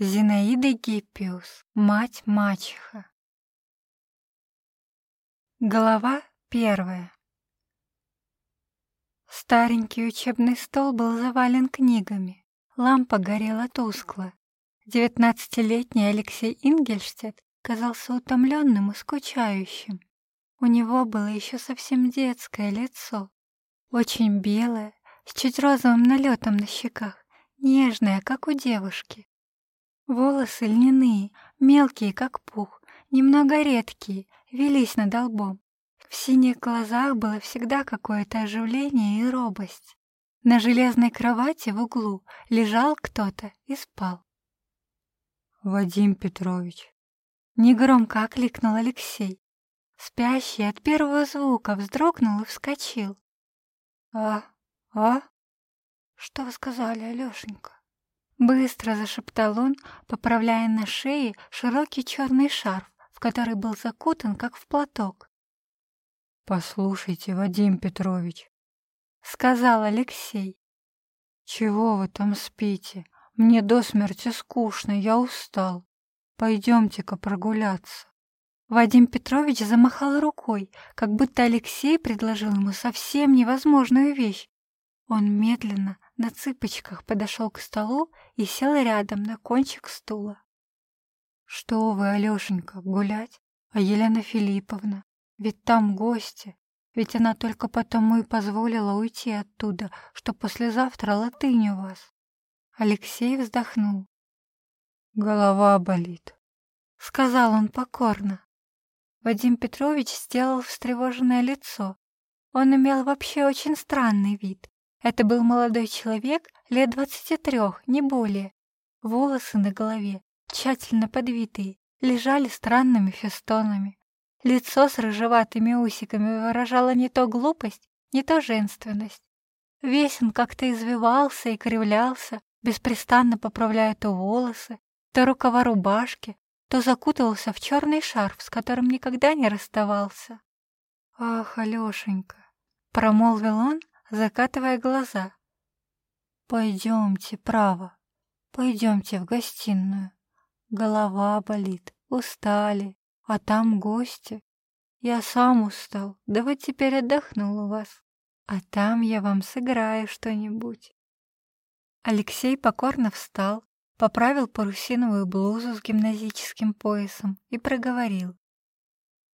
Зинаида Гиппиус, мать-мачеха. Глава первая. Старенький учебный стол был завален книгами. Лампа горела тускло. Девятнадцатилетний Алексей Ингельштедт казался утомленным и скучающим. У него было еще совсем детское лицо, очень белое, с чуть розовым налетом на щеках, нежное, как у девушки. Волосы льняные, мелкие, как пух, немного редкие, велись над лбом. В синих глазах было всегда какое-то оживление и робость. На железной кровати в углу лежал кто-то и спал. «Вадим Петрович!» Негромко окликнул Алексей. Спящий от первого звука вздрогнул и вскочил. «А? А? Что вы сказали, Алёшенька?» Быстро зашептал он, поправляя на шее широкий черный шарф, в который был закутан, как в платок. «Послушайте, Вадим Петрович», — сказал Алексей. «Чего вы там спите? Мне до смерти скучно, я устал. Пойдемте-ка прогуляться». Вадим Петрович замахал рукой, как будто Алексей предложил ему совсем невозможную вещь. Он медленно, на цыпочках подошел к столу и сел рядом на кончик стула. «Что вы, Алешенька, гулять? А Елена Филипповна? Ведь там гости. Ведь она только потому и позволила уйти оттуда, что послезавтра латынь у вас». Алексей вздохнул. «Голова болит», — сказал он покорно. Вадим Петрович сделал встревоженное лицо. Он имел вообще очень странный вид. Это был молодой человек лет двадцати трех, не более. Волосы на голове, тщательно подвитые, лежали странными фестонами. Лицо с рыжеватыми усиками выражало не то глупость, не то женственность. Весь он как-то извивался и кривлялся, беспрестанно поправляя то волосы, то рукава рубашки, то закутывался в черный шарф, с которым никогда не расставался. «Ах, Алешенька!» — промолвил он, закатывая глаза. «Пойдемте, право, пойдемте в гостиную. Голова болит, устали, а там гости. Я сам устал, да вот теперь отдохнул у вас, а там я вам сыграю что-нибудь». Алексей покорно встал, поправил парусиновую блузу с гимназическим поясом и проговорил.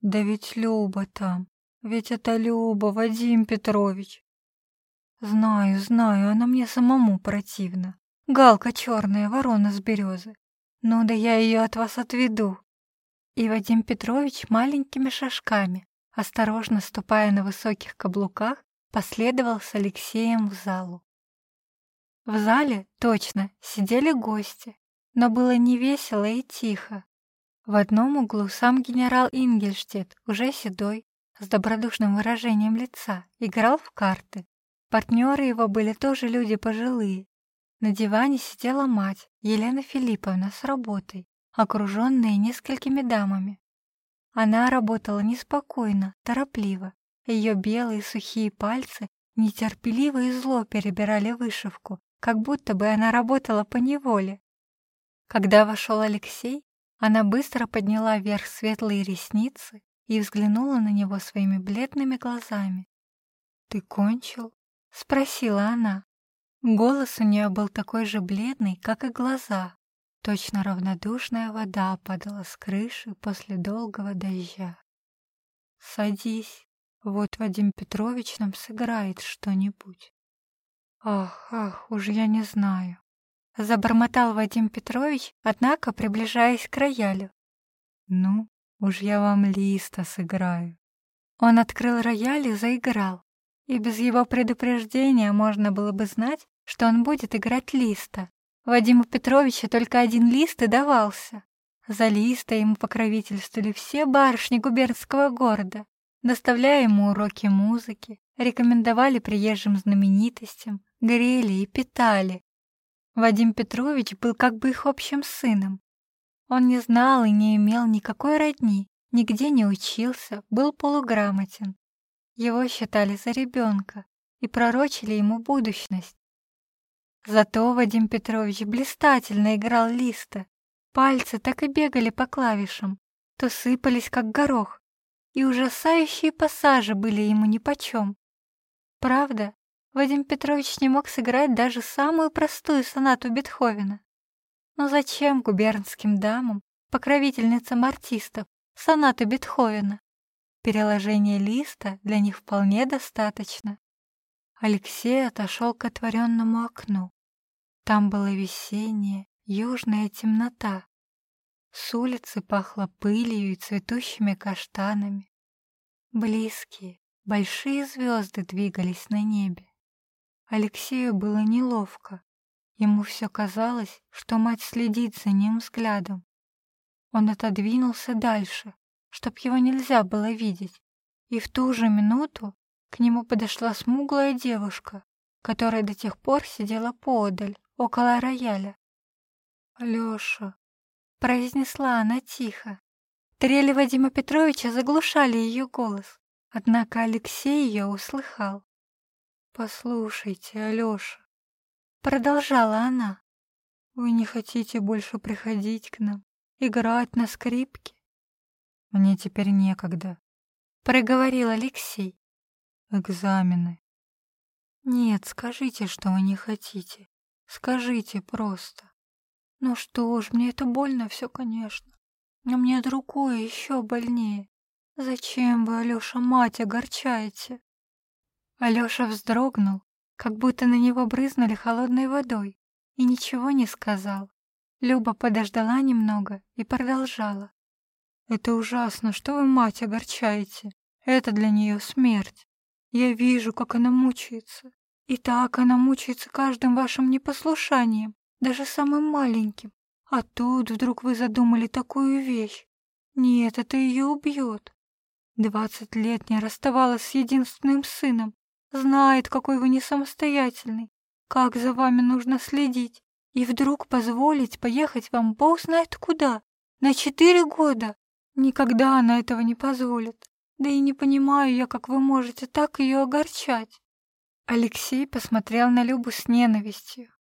«Да ведь Люба там, ведь это Люба, Вадим Петрович. Знаю, знаю, она мне самому противна. Галка черная, ворона с березы. Ну да я ее от вас отведу. И Вадим Петрович маленькими шажками, осторожно ступая на высоких каблуках, последовал с Алексеем в залу. В зале, точно, сидели гости, но было не весело и тихо. В одном углу сам генерал Ингельштедт, уже седой, с добродушным выражением лица, играл в карты. Партнеры его были тоже люди пожилые. На диване сидела мать, Елена Филипповна, с работой, окруженная несколькими дамами. Она работала неспокойно, торопливо. Ее белые сухие пальцы нетерпеливо и зло перебирали вышивку, как будто бы она работала по неволе. Когда вошел Алексей, она быстро подняла вверх светлые ресницы и взглянула на него своими бледными глазами. «Ты кончил?» — спросила она. Голос у нее был такой же бледный, как и глаза. Точно равнодушная вода падала с крыши после долгого дождя. «Садись, вот Вадим Петрович нам сыграет что-нибудь». «Ах, ах, уж я не знаю», — забормотал Вадим Петрович, однако приближаясь к роялю. «Ну, уж я вам листа сыграю». Он открыл рояль и заиграл и без его предупреждения можно было бы знать, что он будет играть листа. Вадиму Петровичу только один лист и давался. За листа ему покровительствовали все барышни губернского города, доставляя ему уроки музыки, рекомендовали приезжим знаменитостям, грели и питали. Вадим Петрович был как бы их общим сыном. Он не знал и не имел никакой родни, нигде не учился, был полуграмотен. Его считали за ребенка и пророчили ему будущность. Зато Вадим Петрович блистательно играл листа. Пальцы так и бегали по клавишам, то сыпались, как горох, и ужасающие пассажи были ему нипочем. Правда, Вадим Петрович не мог сыграть даже самую простую сонату Бетховена. Но зачем губернским дамам, покровительницам артистов, сонаты Бетховена? Переложение листа для них вполне достаточно. Алексей отошел к отворенному окну. Там была весенняя, южная темнота. С улицы пахло пылью и цветущими каштанами. Близкие, большие звезды двигались на небе. Алексею было неловко. Ему все казалось, что мать следит за ним взглядом. Он отодвинулся дальше, чтоб его нельзя было видеть, и в ту же минуту к нему подошла смуглая девушка, которая до тех пор сидела поодаль, около рояля. «Алёша», — произнесла она тихо. Трели Вадима Петровича заглушали ее голос, однако Алексей ее услыхал. «Послушайте, Алёша», — продолжала она, — «вы не хотите больше приходить к нам, играть на скрипке?» «Мне теперь некогда», — проговорил Алексей. «Экзамены». «Нет, скажите, что вы не хотите. Скажите просто». «Ну что ж, мне это больно все, конечно. Но мне другое еще больнее. Зачем вы, Алёша, мать огорчаете?» Алёша вздрогнул, как будто на него брызнули холодной водой, и ничего не сказал. Люба подождала немного и продолжала. «Это ужасно, что вы мать огорчаете. Это для нее смерть. Я вижу, как она мучается. И так она мучается каждым вашим непослушанием, даже самым маленьким. А тут вдруг вы задумали такую вещь. Нет, это ее убьет. Двадцать лет не расставалась с единственным сыном, знает, какой вы не самостоятельный, как за вами нужно следить, и вдруг позволить поехать вам бог знает куда, на четыре года. Никогда она этого не позволит. Да и не понимаю я, как вы можете так ее огорчать. Алексей посмотрел на Любу с ненавистью.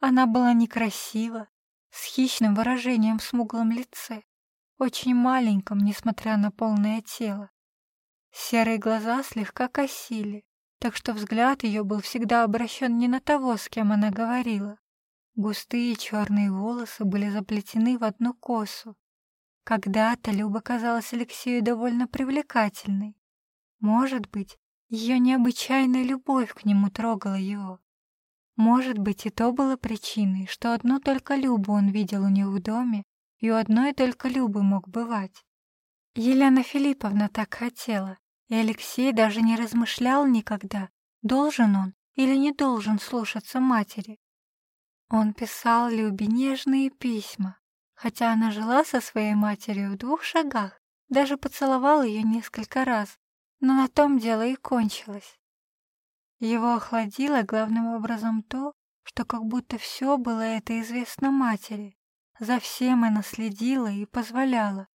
Она была некрасива, с хищным выражением в смуглом лице, очень маленьком, несмотря на полное тело. Серые глаза слегка косили, так что взгляд ее был всегда обращен не на того, с кем она говорила. Густые черные волосы были заплетены в одну косу. Когда-то Люба казалась Алексею довольно привлекательной. Может быть, ее необычайная любовь к нему трогала его. Может быть, и то было причиной, что одну только Любу он видел у них в доме, и у одной только Любы мог бывать. Елена Филипповна так хотела, и Алексей даже не размышлял никогда, должен он или не должен слушаться матери. Он писал Любе нежные письма, хотя она жила со своей матерью в двух шагах, даже поцеловал ее несколько раз, но на том дело и кончилось. Его охладило главным образом то, что как будто все было это известно матери, за всем она следила и позволяла.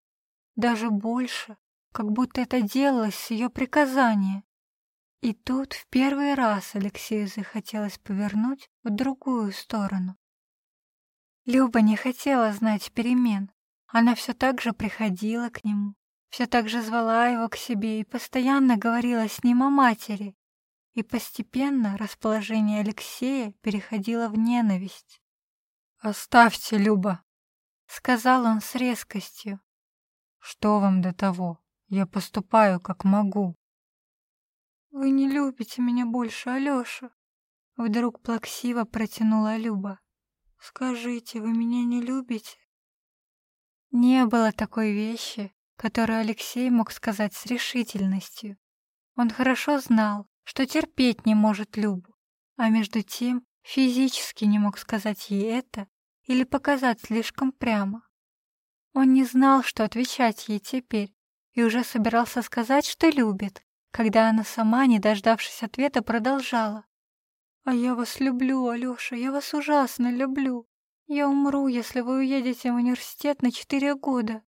Даже больше, как будто это делалось с ее приказания. И тут в первый раз Алексею захотелось повернуть в другую сторону. Люба не хотела знать перемен. Она все так же приходила к нему, все так же звала его к себе и постоянно говорила с ним о матери. И постепенно расположение Алексея переходило в ненависть. «Оставьте, Люба», — сказал он с резкостью. «Что вам до того? Я поступаю, как могу». «Вы не любите меня больше, Алёша», — вдруг плаксиво протянула Люба. «Скажите, вы меня не любите?» Не было такой вещи, которую Алексей мог сказать с решительностью. Он хорошо знал, что терпеть не может Любу, а между тем физически не мог сказать ей это или показать слишком прямо. Он не знал, что отвечать ей теперь, и уже собирался сказать, что любит, когда она сама, не дождавшись ответа, продолжала. «А я вас люблю, Алёша, я вас ужасно люблю. Я умру, если вы уедете в университет на четыре года.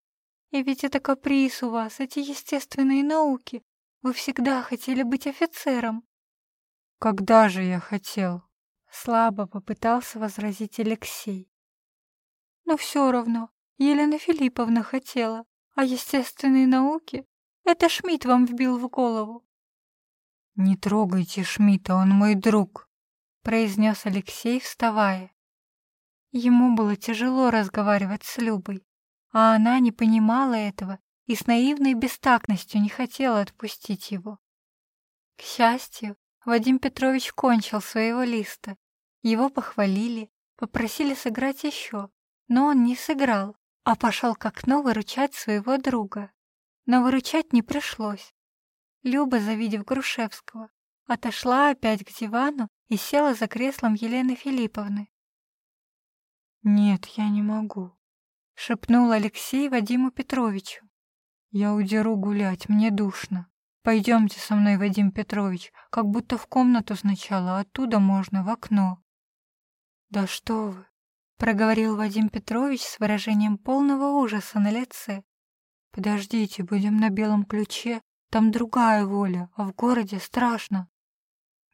И ведь это каприз у вас, эти естественные науки. Вы всегда хотели быть офицером». «Когда же я хотел?» — Слабо попытался возразить Алексей. Но все равно Елена Филипповна хотела, а естественные науки — это Шмидт вам вбил в голову. «Не трогайте Шмидта, он мой друг», — произнес Алексей, вставая. Ему было тяжело разговаривать с Любой, а она не понимала этого и с наивной бестактностью не хотела отпустить его. К счастью, Вадим Петрович кончил своего листа. Его похвалили, попросили сыграть еще, но он не сыграл, а пошел к окну выручать своего друга. Но выручать не пришлось. Люба, завидев Грушевского, отошла опять к дивану и села за креслом Елены Филипповны. «Нет, я не могу», — шепнул Алексей Вадиму Петровичу. «Я удеру гулять, мне душно. Пойдемте со мной, Вадим Петрович, как будто в комнату сначала, оттуда можно в окно». «Да что вы!» — проговорил Вадим Петрович с выражением полного ужаса на лице. «Подождите, будем на белом ключе, там другая воля, а в городе страшно».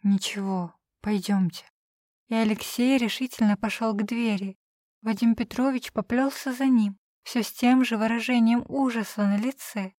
«Ничего, пойдемте». И Алексей решительно пошел к двери. Вадим Петрович поплелся за ним, все с тем же выражением ужаса на лице.